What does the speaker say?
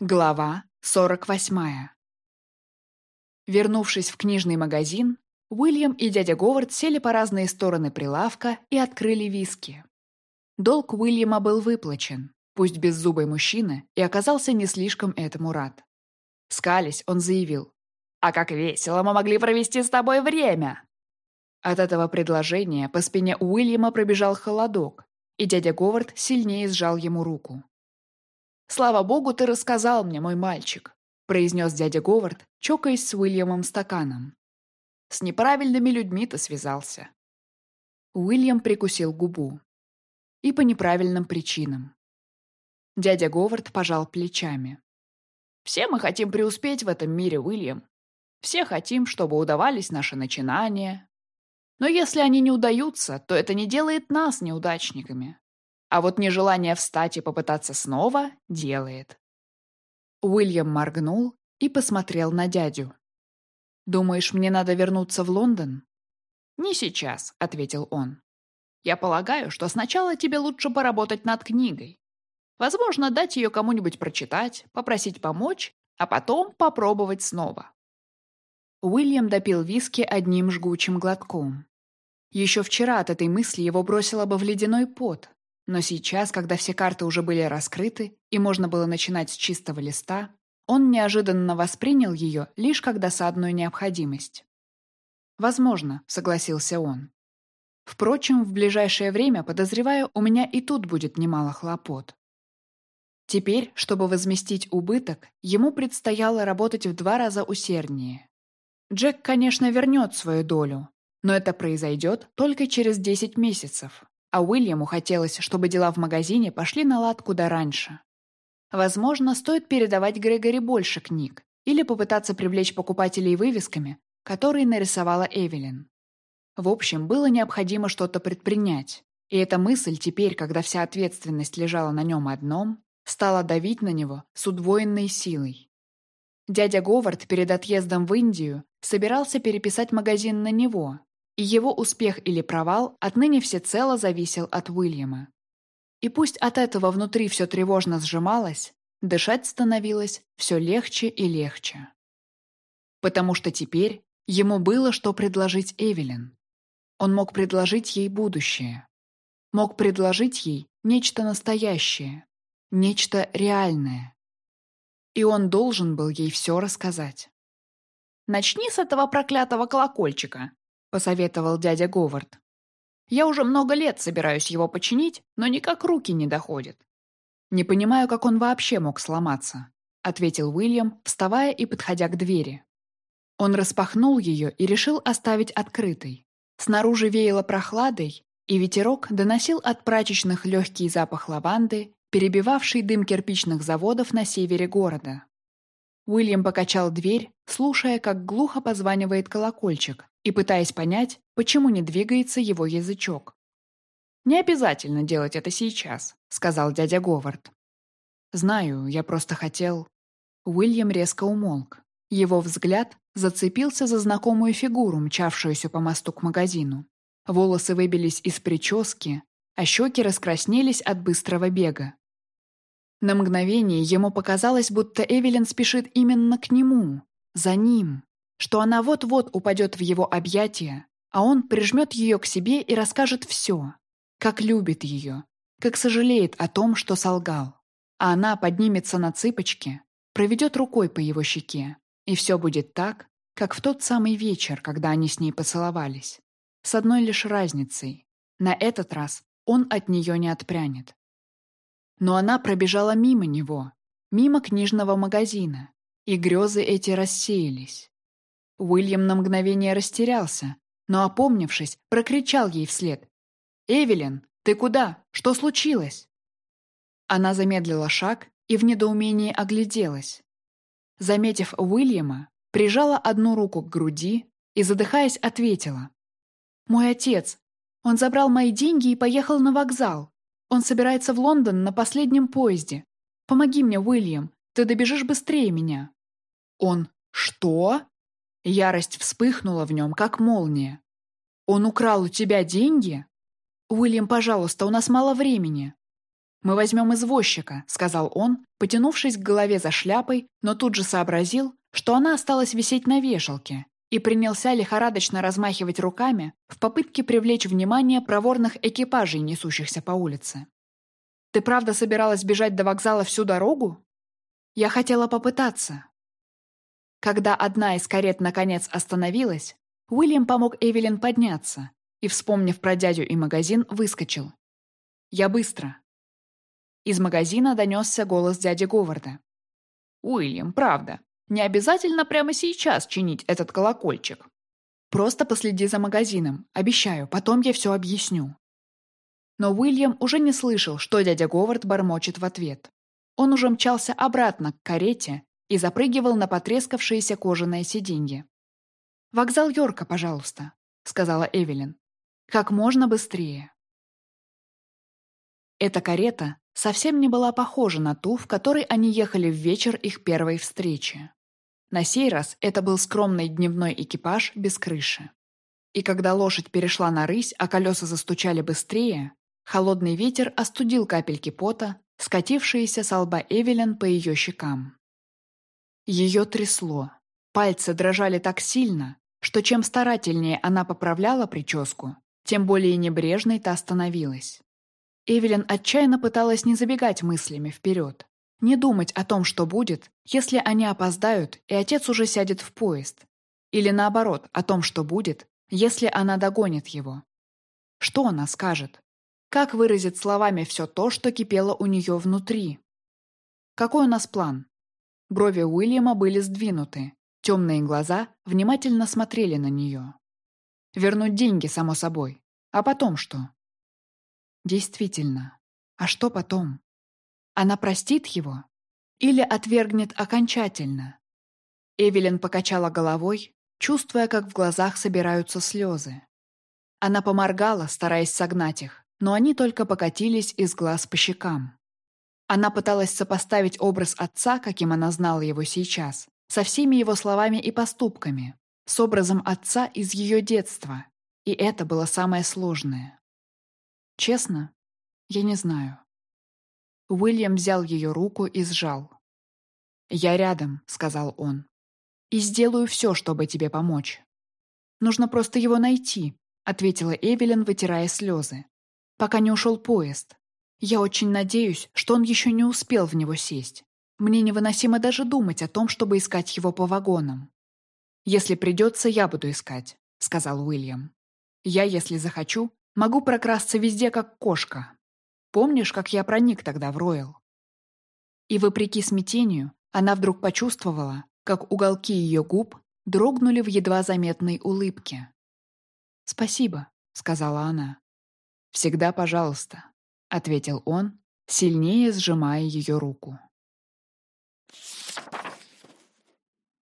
Глава 48 Вернувшись в книжный магазин, Уильям и дядя Говард сели по разные стороны прилавка и открыли виски. Долг Уильяма был выплачен, пусть беззубый мужчина, и оказался не слишком этому рад. Скались, он заявил. «А как весело мы могли провести с тобой время!» От этого предложения по спине Уильяма пробежал холодок, и дядя Говард сильнее сжал ему руку. «Слава богу, ты рассказал мне, мой мальчик», произнес дядя Говард, чокаясь с Уильямом стаканом. «С неправильными людьми ты связался». Уильям прикусил губу. И по неправильным причинам. Дядя Говард пожал плечами. «Все мы хотим преуспеть в этом мире, Уильям. Все хотим, чтобы удавались наши начинания. Но если они не удаются, то это не делает нас неудачниками. А вот нежелание встать и попытаться снова делает. Уильям моргнул и посмотрел на дядю. «Думаешь, мне надо вернуться в Лондон?» «Не сейчас», — ответил он. «Я полагаю, что сначала тебе лучше поработать над книгой. Возможно, дать ее кому-нибудь прочитать, попросить помочь, а потом попробовать снова». Уильям допил виски одним жгучим глотком. Еще вчера от этой мысли его бросило бы в ледяной пот, но сейчас, когда все карты уже были раскрыты и можно было начинать с чистого листа, он неожиданно воспринял ее лишь как досадную необходимость. «Возможно», — согласился он. «Впрочем, в ближайшее время, подозреваю, у меня и тут будет немало хлопот». Теперь, чтобы возместить убыток, ему предстояло работать в два раза усерднее. Джек, конечно, вернет свою долю, но это произойдет только через 10 месяцев, а Уильяму хотелось, чтобы дела в магазине пошли на лад куда раньше. Возможно, стоит передавать Грегори больше книг или попытаться привлечь покупателей вывесками, которые нарисовала Эвелин. В общем, было необходимо что-то предпринять, и эта мысль теперь, когда вся ответственность лежала на нем одном, стала давить на него с удвоенной силой. Дядя Говард перед отъездом в Индию собирался переписать магазин на него, и его успех или провал отныне всецело зависел от Уильяма. И пусть от этого внутри все тревожно сжималось, дышать становилось все легче и легче. Потому что теперь ему было что предложить Эвелин. Он мог предложить ей будущее. Мог предложить ей нечто настоящее, нечто реальное. И он должен был ей все рассказать. «Начни с этого проклятого колокольчика», — посоветовал дядя Говард. «Я уже много лет собираюсь его починить, но никак руки не доходят». «Не понимаю, как он вообще мог сломаться», — ответил Уильям, вставая и подходя к двери. Он распахнул ее и решил оставить открытой. Снаружи веяло прохладой, и ветерок доносил от прачечных легкий запах лаванды, перебивавший дым кирпичных заводов на севере города. Уильям покачал дверь, слушая, как глухо позванивает колокольчик, и пытаясь понять, почему не двигается его язычок. «Не обязательно делать это сейчас», — сказал дядя Говард. «Знаю, я просто хотел...» Уильям резко умолк. Его взгляд зацепился за знакомую фигуру, мчавшуюся по мосту к магазину. Волосы выбились из прически, а щеки раскраснелись от быстрого бега. На мгновение ему показалось, будто Эвелин спешит именно к нему, за ним, что она вот-вот упадет в его объятия, а он прижмет ее к себе и расскажет все, как любит ее, как сожалеет о том, что солгал. А она поднимется на цыпочки, проведет рукой по его щеке, и все будет так, как в тот самый вечер, когда они с ней поцеловались. С одной лишь разницей. На этот раз он от нее не отпрянет. Но она пробежала мимо него, мимо книжного магазина, и грезы эти рассеялись. Уильям на мгновение растерялся, но, опомнившись, прокричал ей вслед. «Эвелин, ты куда? Что случилось?» Она замедлила шаг и в недоумении огляделась. Заметив Уильяма, прижала одну руку к груди и, задыхаясь, ответила. «Мой отец. Он забрал мои деньги и поехал на вокзал. Он собирается в Лондон на последнем поезде. Помоги мне, Уильям, ты добежишь быстрее меня». «Он что?» Ярость вспыхнула в нем, как молния. «Он украл у тебя деньги?» «Уильям, пожалуйста, у нас мало времени». Мы возьмем извозчика», — сказал он, потянувшись к голове за шляпой, но тут же сообразил, что она осталась висеть на вешалке, и принялся лихорадочно размахивать руками в попытке привлечь внимание проворных экипажей, несущихся по улице. «Ты правда собиралась бежать до вокзала всю дорогу?» «Я хотела попытаться». Когда одна из карет наконец остановилась, Уильям помог Эвелин подняться и, вспомнив про дядю и магазин, выскочил. «Я быстро». Из магазина донесся голос дяди Говарда. «Уильям, правда, не обязательно прямо сейчас чинить этот колокольчик. Просто последи за магазином, обещаю, потом я все объясню». Но Уильям уже не слышал, что дядя Говард бормочет в ответ. Он уже мчался обратно к карете и запрыгивал на потрескавшееся кожаное сиденье. «Вокзал Йорка, пожалуйста», — сказала Эвелин. «Как можно быстрее». Эта карета совсем не была похожа на ту, в которой они ехали в вечер их первой встречи. На сей раз это был скромный дневной экипаж без крыши. И когда лошадь перешла на рысь, а колеса застучали быстрее, холодный ветер остудил капельки пота, скатившиеся с лба Эвелин по ее щекам. Ее трясло. Пальцы дрожали так сильно, что чем старательнее она поправляла прическу, тем более небрежной та становилась. Эвелин отчаянно пыталась не забегать мыслями вперед, не думать о том, что будет, если они опоздают, и отец уже сядет в поезд. Или наоборот, о том, что будет, если она догонит его. Что она скажет? Как выразит словами все то, что кипело у нее внутри? Какой у нас план? Брови Уильяма были сдвинуты, темные глаза внимательно смотрели на нее. Вернуть деньги, само собой. А потом что? Действительно. А что потом? Она простит его? Или отвергнет окончательно? Эвелин покачала головой, чувствуя, как в глазах собираются слезы. Она поморгала, стараясь согнать их, но они только покатились из глаз по щекам. Она пыталась сопоставить образ отца, каким она знала его сейчас, со всеми его словами и поступками, с образом отца из ее детства, и это было самое сложное. Честно, я не знаю. Уильям взял ее руку и сжал. «Я рядом», — сказал он. «И сделаю все, чтобы тебе помочь». «Нужно просто его найти», — ответила Эвелин, вытирая слезы. «Пока не ушел поезд. Я очень надеюсь, что он еще не успел в него сесть. Мне невыносимо даже думать о том, чтобы искать его по вагонам». «Если придется, я буду искать», — сказал Уильям. «Я, если захочу, могу прокрасться везде, как кошка, Помнишь, как я проник тогда в Роyal?» И вопреки смятению, она вдруг почувствовала, как уголки ее губ дрогнули в едва заметной улыбке. «Спасибо», — сказала она. «Всегда пожалуйста», —— ответил он, сильнее сжимая ее руку.